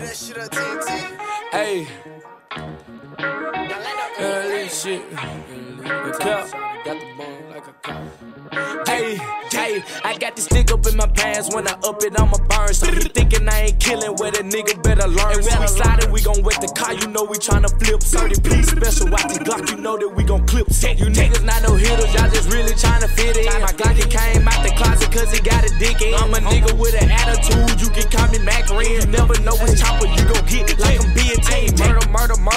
that shit up, TNT. Hey. This shit. The. Got the bone like a cop. Hey, hey, I got this stick up in my pants. When I up it, I'ma burn. So he thinking I ain't killing, where the nigga better learn. And when we slide we gon' wet the car. You know we tryna flip. 30 piece special watch this Glock. You know that we gon' clip. You niggas not no hitters, y'all just really tryna fit know which chopper you gon' get.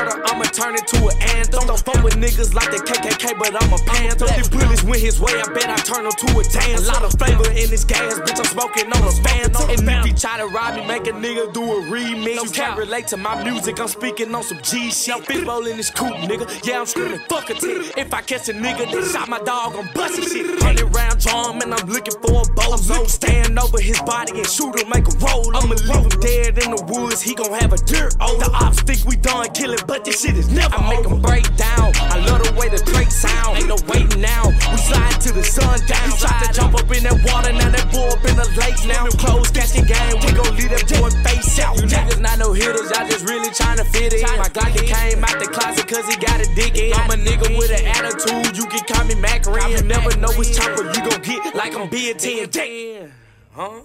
Murder. I'ma turn it to an anthem. Don't fuck with niggas like the KKK, but I'm a panther. These bullets went his way. I bet I turn him to a tan. A lot of flavor in this gas, bitch. I'm smoking on a phantom. And if you try to rob me, make a nigga do a remix. You can't relate to my music. I'm speaking on some G shit. Big roll in this coupe, nigga. Yeah, I'm screaming fuck a tick. If I catch a nigga that shot my dog, I'm busting shit. Hundred round drum, and I'm looking for a bozo. Stand over his body and shoot him, make a roll. I'ma leave him dead in the woods. He gon' have a dirt. Oh, the ops think we done killing, but this shit is never. I make him break down. I love the way the Drake sound. Ain't no waiting now. We slide to the sun down. He tried to jump up in that water, now that boy up in the lake now. Close catching game, we gon' leave that boy face out. You niggas not no hitters, y'all just really trying to fit in. My Glock it came out the closet cause he got a dick in. I'm a nigga with an attitude, you can call me Macarin. You never know which chopper you gon' get, like I'm being 10 Dick. Huh?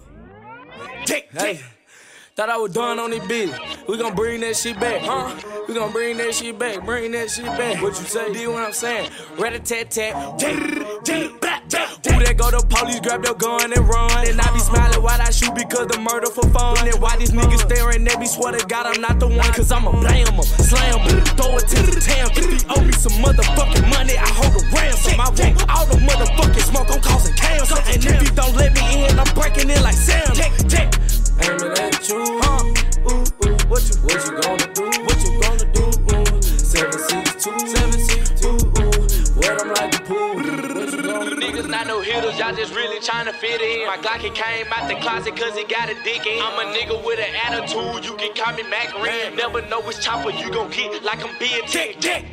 Dick, hey. Thought I was done on this bitch. We gon' bring that shit back, huh? We gon' bring that shit back, bring that shit back. What you say? Do what I'm saying? Rat a tat tat. Who that go to police, grab your gun and run. And I be smiling while I shoot because the murder for fun. And why these niggas staring at me, swear to God I'm not the one. Cause I'ma blame them, slam them, throw it to the town. If he owe me some motherfucking money, I hold a ransom. I want all the motherfucking Niggas not no hitters, y'all just really tryna fit in. My Glock it came out the closet cause he got a dick in. I'm a nigga with an attitude, you can call me Macarin. Never know which chopper you gon' get, like I'm being tick tick.